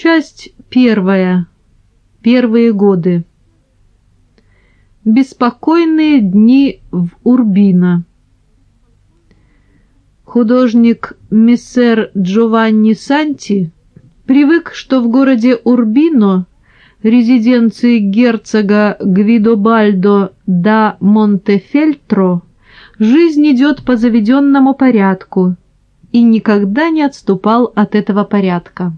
Часть первая. Первые годы. Беспокойные дни в Урбино. Художник мессер Джованни Санти привык, что в городе Урбино, резиденции герцога Гвидобальдо да Монтефельтро, жизнь идет по заведенному порядку и никогда не отступал от этого порядка.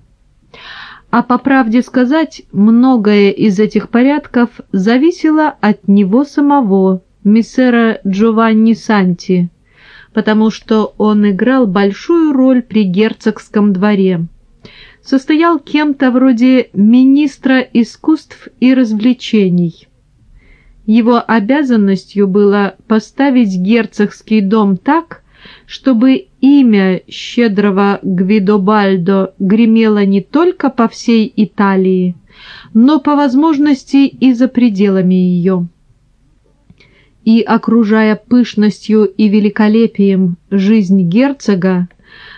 А по правде сказать, многое из этих порядков зависело от него самого, миссера Джованни Санти, потому что он играл большую роль при герцогском дворе. Состоял кем-то вроде министра искусств и развлечений. Его обязанностью было поставить герцогский дом так, чтобы имя щедрого Гвидобальдо гремело не только по всей Италии, но по возможности и за пределами ее. И, окружая пышностью и великолепием жизнь герцога,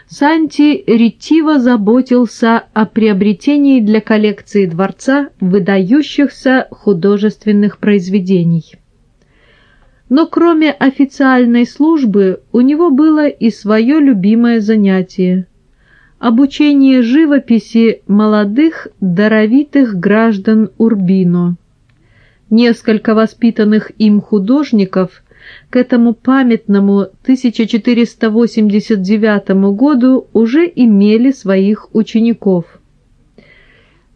Санти ретиво заботился о приобретении для коллекции дворца выдающихся художественных произведений. Но кроме официальной службы у него было и свое любимое занятие – обучение живописи молодых даровитых граждан Урбино. Несколько воспитанных им художников к этому памятному 1489 году уже имели своих учеников.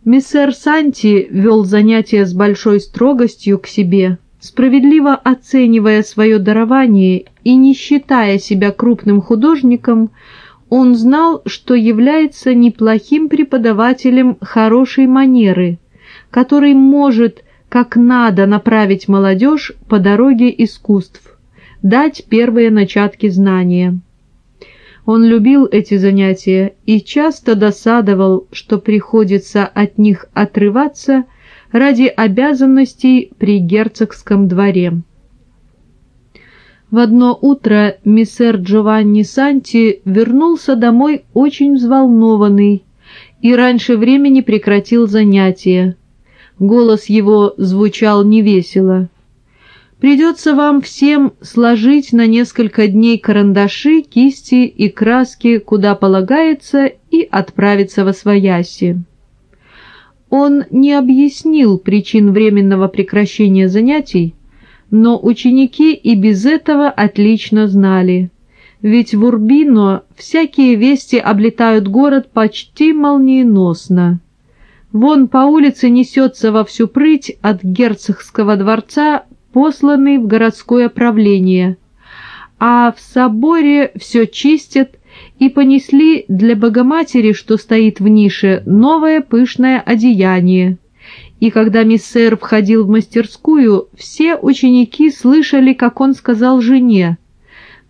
Мессер Санти вел занятия с большой строгостью к себе – справедливо оценивая свое дарование и не считая себя крупным художником, он знал, что является неплохим преподавателем хорошей манеры, который может как надо направить молодежь по дороге искусств, дать первые начатки знания. Он любил эти занятия и часто досадовал, что приходится от них отрываться – ради обязанностей при герцогском дворе. В одно утро миссер Джованни Санти вернулся домой очень взволнованный и раньше времени прекратил занятия. Голос его звучал невесело. «Придется вам всем сложить на несколько дней карандаши, кисти и краски, куда полагается, и отправиться во свояси». Он не объяснил причин временного прекращения занятий, но ученики и без этого отлично знали. Ведь в Урбино всякие вести облетают город почти молниеносно. Вон по улице несется во всю прыть от герцогского дворца, посланный в городское правление, а в соборе все чистят и понесли для Богоматери, что стоит в нише, новое пышное одеяние. И когда миссер входил в мастерскую, все ученики слышали, как он сказал жене,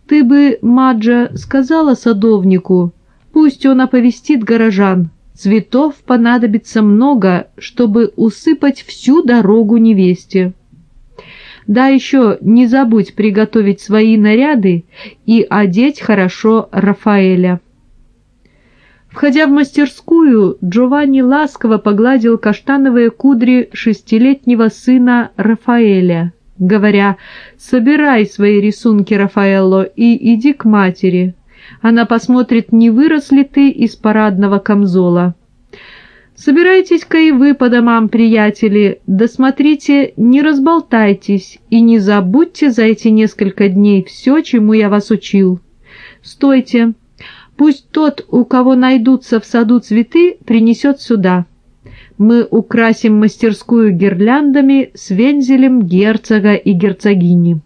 «Ты бы, Маджа, сказала садовнику, пусть он оповестит горожан, цветов понадобится много, чтобы усыпать всю дорогу невесте». Да еще не забудь приготовить свои наряды и одеть хорошо Рафаэля. Входя в мастерскую, Джованни ласково погладил каштановые кудри шестилетнего сына Рафаэля, говоря «Собирай свои рисунки, Рафаэлло, и иди к матери. Она посмотрит, не вырос ли ты из парадного камзола». Собирайтесь-ка и вы по домам, приятели, да смотрите, не разболтайтесь и не забудьте за эти несколько дней все, чему я вас учил. Стойте, пусть тот, у кого найдутся в саду цветы, принесет сюда. Мы украсим мастерскую гирляндами с вензелем герцога и герцогини.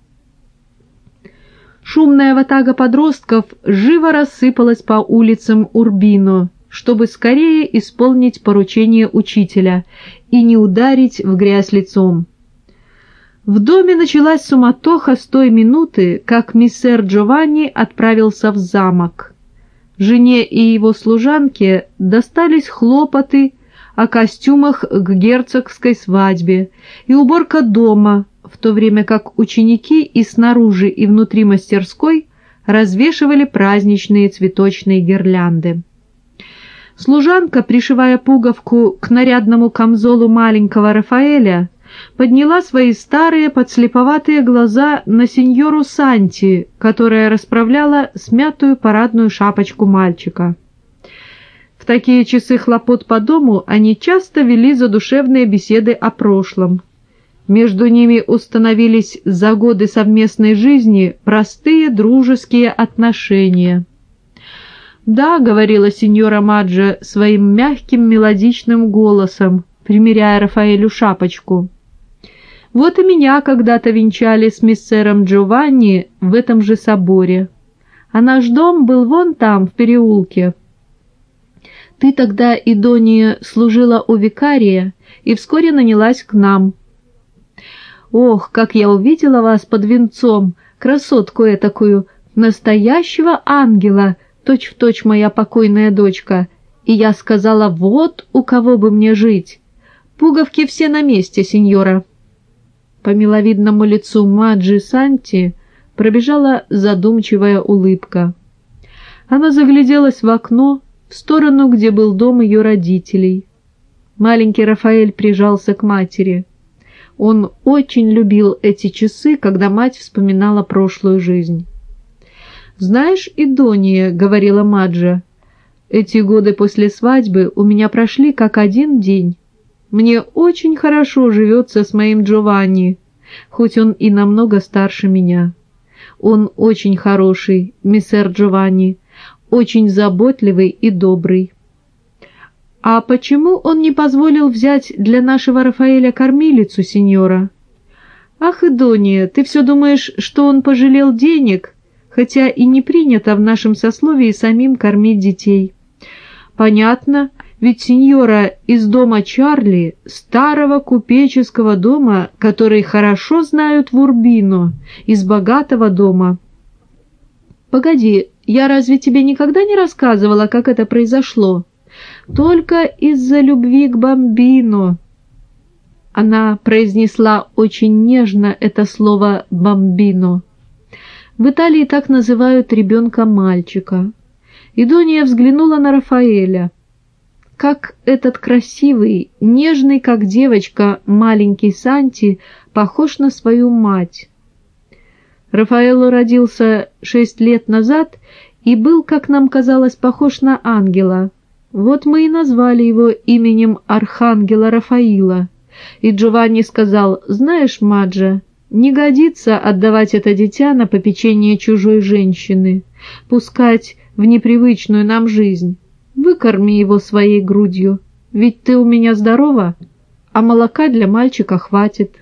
Шумная ватага подростков живо рассыпалась по улицам Урбино, чтобы скорее исполнить поручение учителя и не ударить в грязь лицом. В доме началась суматоха с той минуты, как миссер Джованни отправился в замок. Жене и его служанке достались хлопоты о костюмах к герцогской свадьбе и уборка дома, в то время как ученики и снаружи, и внутри мастерской развешивали праздничные цветочные гирлянды. Служанка, пришивая пуговку к нарядному камзолу маленького Рафаэля, подняла свои старые подслеповатые глаза на сеньору Санти, которая расправляла смятую парадную шапочку мальчика. В такие часы хлопот по дому они часто вели задушевные беседы о прошлом. Между ними установились за годы совместной жизни простые дружеские отношения. «Да», — говорила сеньора Маджа своим мягким мелодичным голосом, примеряя Рафаэлю шапочку. «Вот и меня когда-то венчали с миссером Джованни в этом же соборе. А наш дом был вон там, в переулке. Ты тогда, Идония, служила у викария и вскоре нанялась к нам. Ох, как я увидела вас под венцом, красотку этакую, настоящего ангела!» Точь-в-точь моя покойная дочка, и я сказала, вот у кого бы мне жить. Пуговки все на месте, сеньора. По миловидному лицу Маджи Санти пробежала задумчивая улыбка. Она загляделась в окно, в сторону, где был дом ее родителей. Маленький Рафаэль прижался к матери. Он очень любил эти часы, когда мать вспоминала прошлую жизнь. «Знаешь, Идония», — говорила Маджа, — «эти годы после свадьбы у меня прошли как один день. Мне очень хорошо живется с моим Джованни, хоть он и намного старше меня. Он очень хороший, миссер Джованни, очень заботливый и добрый». «А почему он не позволил взять для нашего Рафаэля кормилицу, сеньора?» «Ах, Идония, ты все думаешь, что он пожалел денег?» Хотя и не принято в нашем сословии самим кормить детей. Понятно, ведь сеньора из дома Чарли, старого купеческого дома, который хорошо знают в Урбино, из богатого дома. Погоди, я разве тебе никогда не рассказывала, как это произошло? Только из-за любви к Бомбино. Она произнесла очень нежно это слово «бомбино». В Италии так называют ребенка мальчика. И Донья взглянула на Рафаэля. Как этот красивый, нежный, как девочка, маленький Санти похож на свою мать. Рафаэло родился шесть лет назад и был, как нам казалось, похож на ангела. Вот мы и назвали его именем Архангела Рафаила. И Джованни сказал, «Знаешь, Маджа, не годится отдавать это дитя на попечение чужой женщины, пускать в непривычную нам жизнь. Выкорми его своей грудью, ведь ты у меня здорова, а молока для мальчика хватит.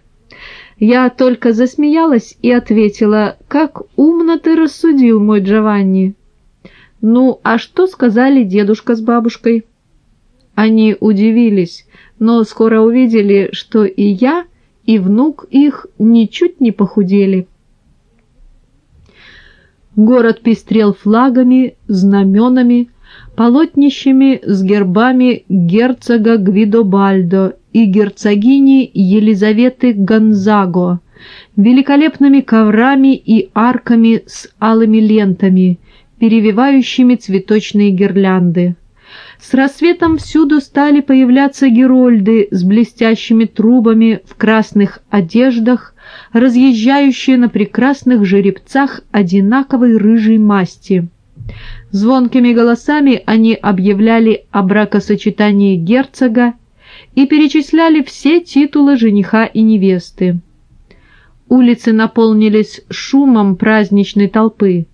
Я только засмеялась и ответила, как умно ты рассудил, мой Джованни. Ну, а что сказали дедушка с бабушкой? Они удивились, но скоро увидели, что и я — и внук их ничуть не похудели. Город пестрел флагами, знаменами, полотнищами с гербами герцога Гвидобальдо и герцогини Елизаветы Гонзаго, великолепными коврами и арками с алыми лентами, перевивающими цветочные гирлянды. С рассветом всюду стали появляться герольды с блестящими трубами в красных одеждах, разъезжающие на прекрасных жеребцах одинаковой рыжей масти. Звонкими голосами они объявляли о бракосочетании герцога и перечисляли все титулы жениха и невесты. Улицы наполнились шумом праздничной толпы.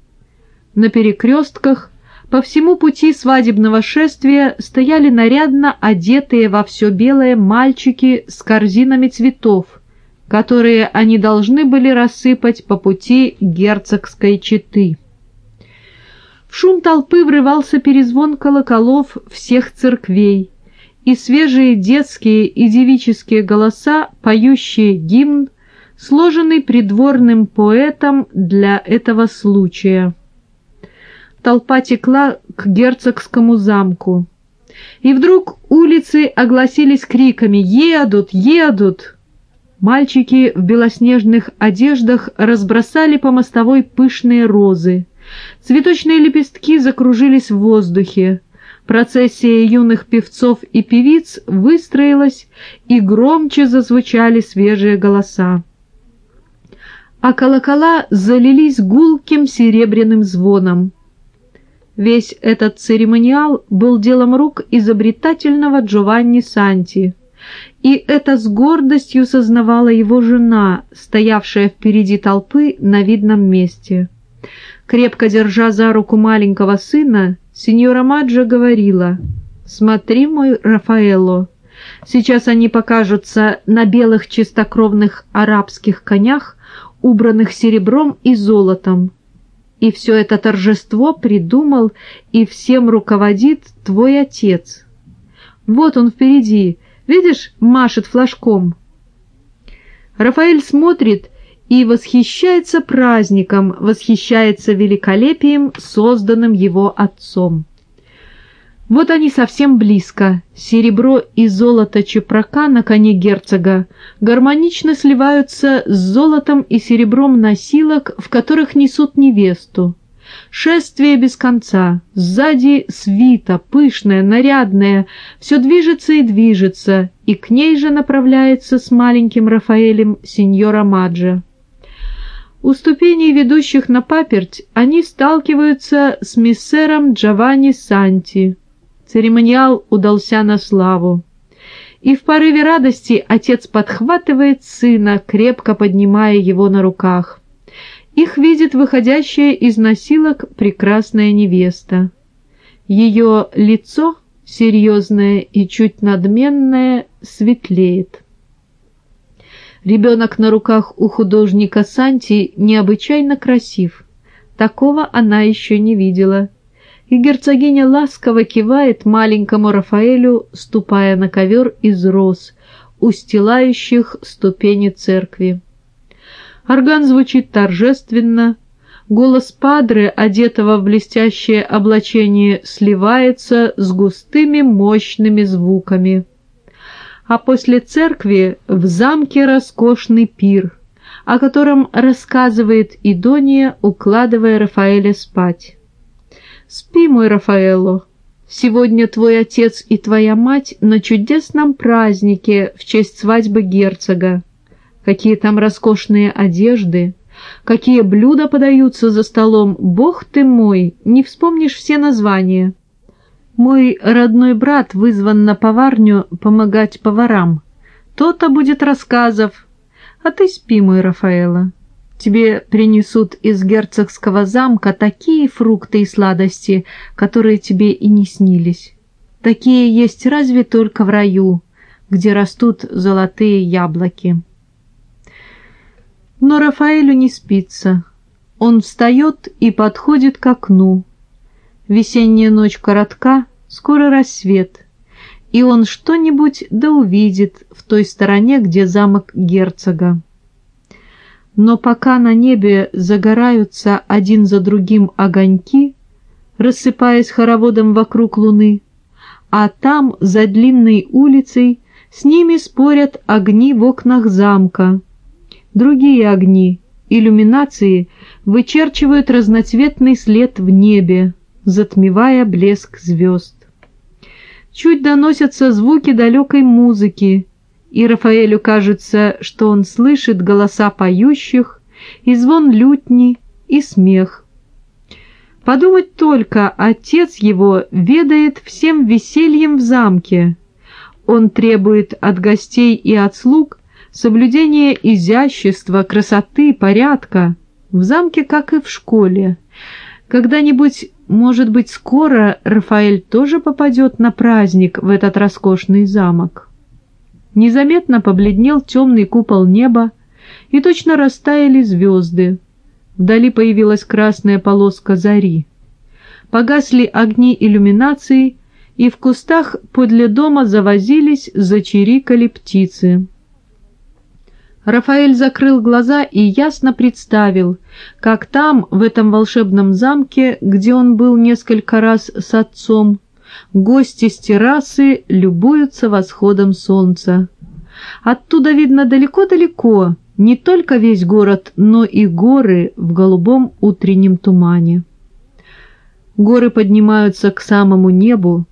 На перекрестках по всему пути свадебного шествия стояли нарядно одетые во все белое мальчики с корзинами цветов, которые они должны были рассыпать по пути герцогской четы. В шум толпы врывался перезвон колоколов всех церквей, и свежие детские и девические голоса, поющие гимн, сложенный придворным поэтом для этого случая толпа текла к герцогскому замку. И вдруг улицы огласились криками «Едут! Едут!». Мальчики в белоснежных одеждах разбросали по мостовой пышные розы. Цветочные лепестки закружились в воздухе. Процессия юных певцов и певиц выстроилась, и громче зазвучали свежие голоса. А колокола залились гулким серебряным звоном. Весь этот церемониал был делом рук изобретательного Джованни Санти, и это с гордостью сознавала его жена, стоявшая впереди толпы на видном месте. Крепко держа за руку маленького сына, сеньора Маджо говорила, «Смотри, мой Рафаэло, сейчас они покажутся на белых чистокровных арабских конях, убранных серебром и золотом. И все это торжество придумал и всем руководит твой отец. Вот он впереди, видишь, машет флажком». Рафаэль смотрит и восхищается праздником, восхищается великолепием, созданным его отцом. Вот они совсем близко. Серебро и золото чепрака на коне герцога гармонично сливаются с золотом и серебром носилок, в которых несут невесту. Шествие без конца, сзади свита, пышная, нарядная, все движется и движется, и к ней же направляется с маленьким Рафаэлем сеньора Маджа. У ступеней, ведущих на паперть, они сталкиваются с миссером Джованни Санти. Церемониал удался на славу. И в порыве радости отец подхватывает сына, крепко поднимая его на руках. Их видит выходящая из носилок прекрасная невеста. Ее лицо, серьезное и чуть надменное, светлеет. Ребенок на руках у художника Санти необычайно красив. Такого она еще не видела. И герцогиня ласково кивает маленькому Рафаэлю, ступая на ковер из роз, устилающих ступени церкви. Орган звучит торжественно, голос падре, одетого в блестящее облачение, сливается с густыми мощными звуками а после церкви в замке роскошный пир, о котором рассказывает Идония, укладывая Рафаэля спать. «Спи, мой Рафаэло, сегодня твой отец и твоя мать на чудесном празднике в честь свадьбы герцога. Какие там роскошные одежды!» Какие блюда подаются за столом, бог ты мой, не вспомнишь все названия. Мой родной брат вызван на поварню помогать поварам. То-то будет рассказов. А ты спи, мой Рафаэла. Тебе принесут из герцогского замка такие фрукты и сладости, которые тебе и не снились. Такие есть разве только в раю, где растут золотые яблоки. Но Рафаэлю не спится. Он встает и подходит к окну, Весенняя ночь коротка, скоро рассвет, и он что-нибудь да увидит в той стороне, где замок герцога. Но пока на небе загораются один за другим огоньки, рассыпаясь хороводом вокруг луны, а там, за длинной улицей, с ними спорят огни в окнах замка. Другие огни, иллюминации, вычерчивают разноцветный след в небе, затмевая блеск звезд. Чуть доносятся звуки далекой музыки, и Рафаэлю кажется, что он слышит голоса поющих, и звон лютни, и смех. Подумать только, отец его ведает всем весельем в замке. Он требует от гостей и от слуг соблюдения изящества, красоты, порядка. В замке, как и в школе. Когда-нибудь может быть, скоро Рафаэль тоже попадет на праздник в этот роскошный замок. Незаметно побледнел темный купол неба, и точно растаяли звезды. Вдали появилась красная полоска зари. Погасли огни иллюминации, и в кустах подле дома завозились, зачирикали птицы. Рафаэль закрыл глаза и ясно представил, как там, в этом волшебном замке, где он был несколько раз с отцом, гости с террасы любуются восходом солнца. Оттуда видно далеко-далеко не только весь город, но и горы в голубом утреннем тумане. Горы поднимаются к самому небу,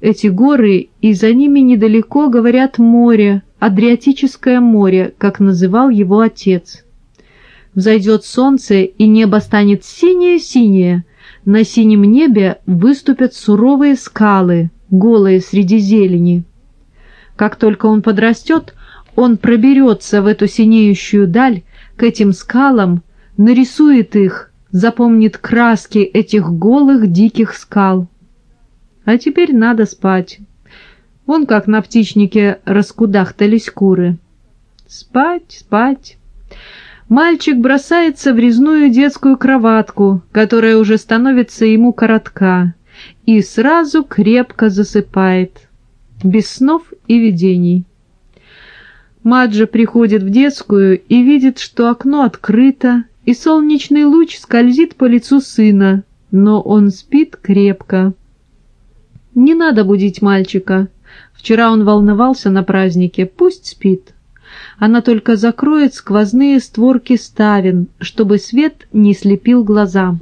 Эти горы, и за ними недалеко, говорят, море, Адриатическое море, как называл его отец. Взойдет солнце, и небо станет синее-синее. На синем небе выступят суровые скалы, голые среди зелени. Как только он подрастет, он проберется в эту синеющую даль, к этим скалам, нарисует их, запомнит краски этих голых диких скал. А теперь надо спать. Вон как на птичнике раскудахтались куры. Спать, спать. Мальчик бросается в резную детскую кроватку, которая уже становится ему коротка, и сразу крепко засыпает, без снов и видений. Маджа приходит в детскую и видит, что окно открыто, и солнечный луч скользит по лицу сына, но он спит крепко. Не надо будить мальчика. Вчера он волновался на празднике, пусть спит. Она только закроет сквозные створки ставен, чтобы свет не слепил глаза.